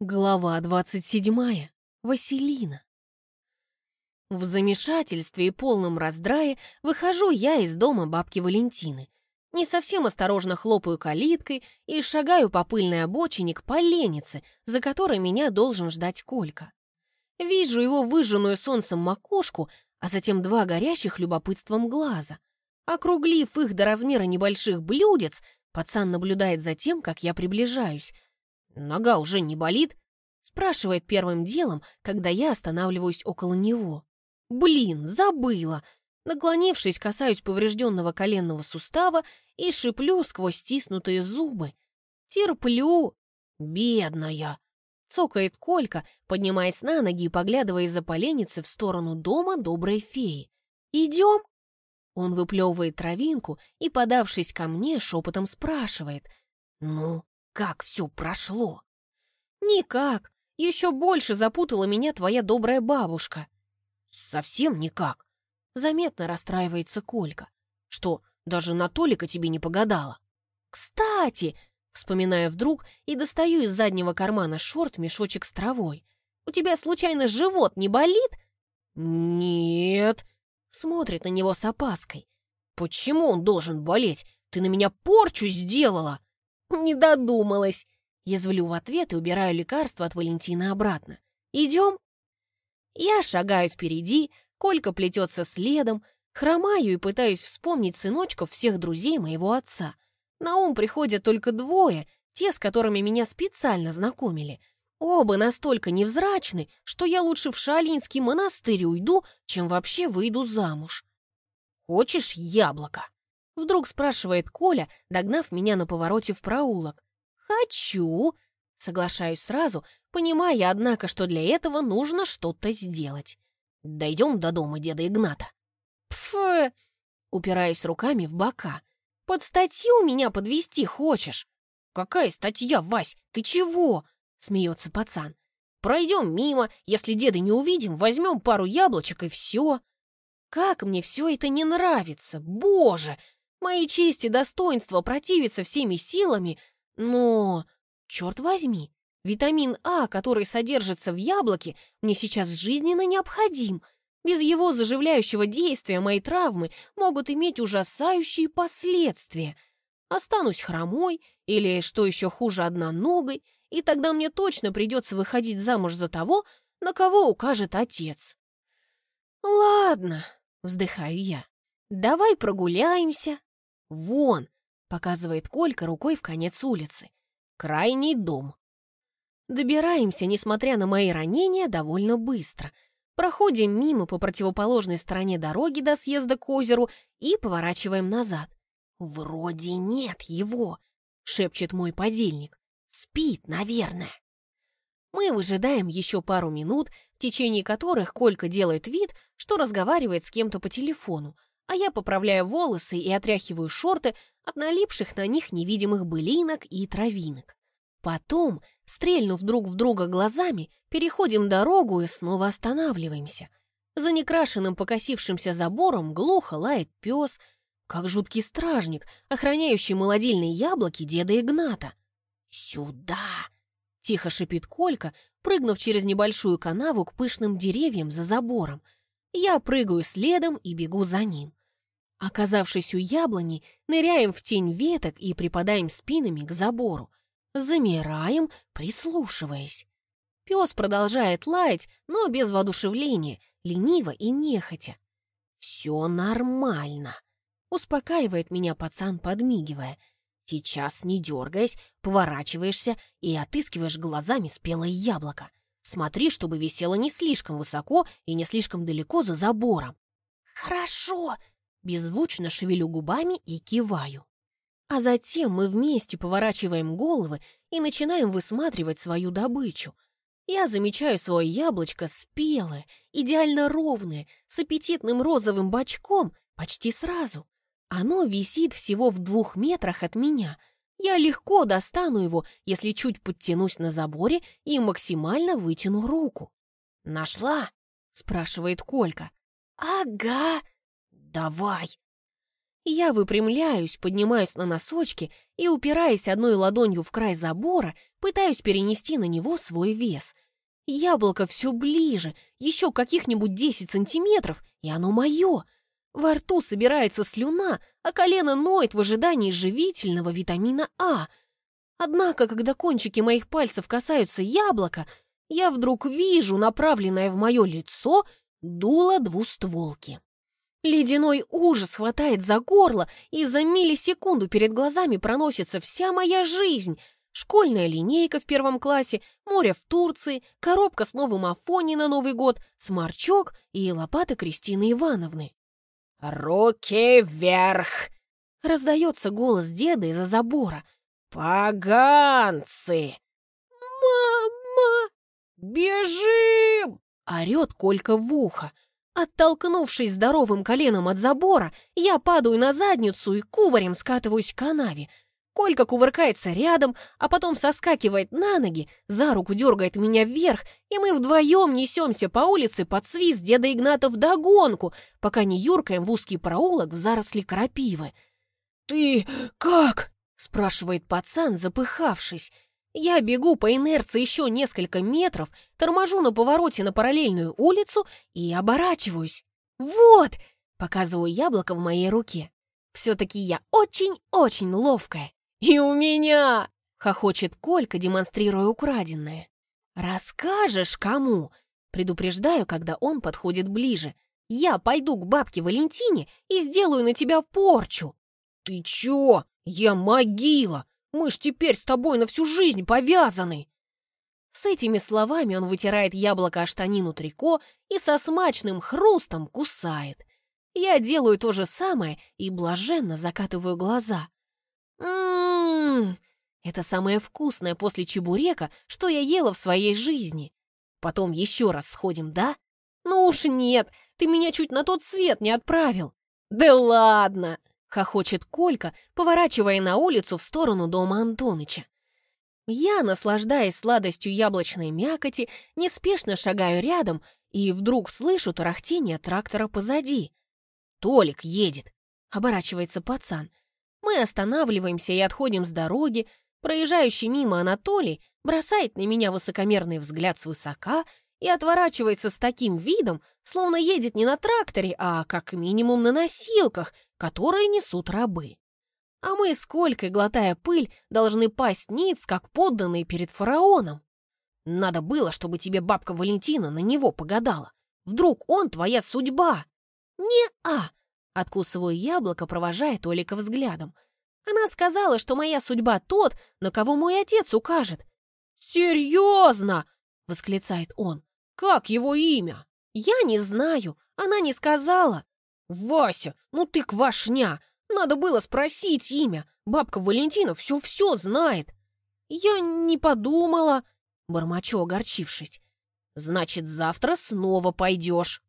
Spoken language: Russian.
Глава двадцать седьмая. Василина. В замешательстве и полном раздрае выхожу я из дома бабки Валентины. Не совсем осторожно хлопаю калиткой и шагаю по пыльной обочине к поленнице, за которой меня должен ждать Колька. Вижу его выжженную солнцем макушку, а затем два горящих любопытством глаза. Округлив их до размера небольших блюдец, пацан наблюдает за тем, как я приближаюсь — «Нога уже не болит?» — спрашивает первым делом, когда я останавливаюсь около него. «Блин, забыла!» Наклонившись, касаюсь поврежденного коленного сустава и шиплю сквозь стиснутые зубы. «Терплю!» «Бедная!» — цокает Колька, поднимаясь на ноги и поглядывая из-за поленницы в сторону дома доброй феи. «Идем?» Он выплевывает травинку и, подавшись ко мне, шепотом спрашивает. «Ну, как все прошло?» «Никак. Еще больше запутала меня твоя добрая бабушка». «Совсем никак». Заметно расстраивается Колька. «Что, даже на Толика тебе не погадала?» «Кстати!» Вспоминаю вдруг и достаю из заднего кармана шорт мешочек с травой. «У тебя случайно живот не болит?» «Нет», — смотрит на него с опаской. «Почему он должен болеть? Ты на меня порчу сделала!» «Не додумалась!» Язвлю в ответ и убираю лекарство от Валентина обратно. «Идем?» Я шагаю впереди, Колька плетется следом, хромаю и пытаюсь вспомнить сыночков всех друзей моего отца. На ум приходят только двое, те, с которыми меня специально знакомили. Оба настолько невзрачны, что я лучше в Шалинский монастырь уйду, чем вообще выйду замуж. «Хочешь яблоко?» Вдруг спрашивает Коля, догнав меня на повороте в проулок. «Хочу!» Соглашаюсь сразу, понимая, однако, что для этого нужно что-то сделать. «Дойдем до дома деда Игната». «Пф!» Упираясь руками в бока. «Под статью меня подвести хочешь?» «Какая статья, Вась? Ты чего?» Смеется пацан. «Пройдем мимо, если деда не увидим, возьмем пару яблочек и все». «Как мне все это не нравится, боже!» Моей чести и достоинства противиться всеми силами, но... Черт возьми, витамин А, который содержится в яблоке, мне сейчас жизненно необходим. Без его заживляющего действия мои травмы могут иметь ужасающие последствия. Останусь хромой или, что еще хуже, одноногой, и тогда мне точно придется выходить замуж за того, на кого укажет отец. «Ладно», — вздыхаю я, — «давай прогуляемся, «Вон!» — показывает Колька рукой в конец улицы. «Крайний дом». Добираемся, несмотря на мои ранения, довольно быстро. Проходим мимо по противоположной стороне дороги до съезда к озеру и поворачиваем назад. «Вроде нет его», — шепчет мой подельник. «Спит, наверное». Мы выжидаем еще пару минут, в течение которых Колька делает вид, что разговаривает с кем-то по телефону, а я поправляю волосы и отряхиваю шорты от налипших на них невидимых былинок и травинок. Потом, стрельнув друг в друга глазами, переходим дорогу и снова останавливаемся. За некрашенным покосившимся забором глухо лает пес, как жуткий стражник, охраняющий молодильные яблоки деда Игната. «Сюда!» — тихо шипит Колька, прыгнув через небольшую канаву к пышным деревьям за забором. Я прыгаю следом и бегу за ним. Оказавшись у яблони, ныряем в тень веток и припадаем спинами к забору. Замираем, прислушиваясь. Пес продолжает лаять, но без воодушевления, лениво и нехотя. «Все нормально», — успокаивает меня пацан, подмигивая. «Сейчас, не дергаясь, поворачиваешься и отыскиваешь глазами спелое яблоко. Смотри, чтобы висело не слишком высоко и не слишком далеко за забором». «Хорошо!» Беззвучно шевелю губами и киваю. А затем мы вместе поворачиваем головы и начинаем высматривать свою добычу. Я замечаю свое яблочко спелое, идеально ровное, с аппетитным розовым бочком почти сразу. Оно висит всего в двух метрах от меня. Я легко достану его, если чуть подтянусь на заборе и максимально вытяну руку. «Нашла?» — спрашивает Колька. «Ага», «Давай!» Я выпрямляюсь, поднимаюсь на носочки и, упираясь одной ладонью в край забора, пытаюсь перенести на него свой вес. Яблоко все ближе, еще каких-нибудь 10 сантиметров, и оно мое. Во рту собирается слюна, а колено ноет в ожидании живительного витамина А. Однако, когда кончики моих пальцев касаются яблока, я вдруг вижу направленное в мое лицо дуло двустволки. Ледяной ужас хватает за горло, и за миллисекунду перед глазами проносится вся моя жизнь. Школьная линейка в первом классе, море в Турции, коробка с новым Афони на Новый год, сморчок и лопата Кристины Ивановны. «Руки вверх!» — раздается голос деда из-за забора. «Поганцы!» «Мама!» «Бежим!» — орет Колька в ухо. Оттолкнувшись здоровым коленом от забора, я падаю на задницу и кубарем скатываюсь к канаве. Колька кувыркается рядом, а потом соскакивает на ноги, за руку дергает меня вверх, и мы вдвоем несемся по улице под свист деда Игната вдогонку, пока не юркаем в узкий проулок в заросли крапивы. «Ты как?» — спрашивает пацан, запыхавшись. Я бегу по инерции еще несколько метров, торможу на повороте на параллельную улицу и оборачиваюсь. «Вот!» — показываю яблоко в моей руке. «Все-таки я очень-очень ловкая». «И у меня!» — хохочет Колька, демонстрируя украденное. «Расскажешь кому?» — предупреждаю, когда он подходит ближе. «Я пойду к бабке Валентине и сделаю на тебя порчу». «Ты чё? Я могила! Мы ж теперь с тобой на всю жизнь повязаны!» С этими словами он вытирает яблоко о штанину трико и со смачным хрустом кусает. Я делаю то же самое и блаженно закатываю глаза. Ммм, это самое вкусное после чебурека, что я ела в своей жизни. Потом еще раз сходим, да? Ну уж нет, ты меня чуть на тот свет не отправил. Да ладно! Хохочет Колька, поворачивая на улицу в сторону дома Антоныча. Я, наслаждаясь сладостью яблочной мякоти, неспешно шагаю рядом и вдруг слышу тарахтение трактора позади. «Толик едет!» — оборачивается пацан. Мы останавливаемся и отходим с дороги. Проезжающий мимо Анатолий бросает на меня высокомерный взгляд свысока и отворачивается с таким видом, словно едет не на тракторе, а как минимум на носилках — которые несут рабы. А мы, сколько, глотая пыль, должны пасть ниц, как подданные перед фараоном. Надо было, чтобы тебе бабка Валентина на него погадала. Вдруг он твоя судьба? Не-а! Откусываю яблоко, провожая Толика взглядом. Она сказала, что моя судьба тот, на кого мой отец укажет. «Серьезно!» — восклицает он. «Как его имя?» «Я не знаю, она не сказала. «Вася, ну ты квашня! Надо было спросить имя. Бабка Валентина все-все знает». «Я не подумала», — бормочу, огорчившись. «Значит, завтра снова пойдешь».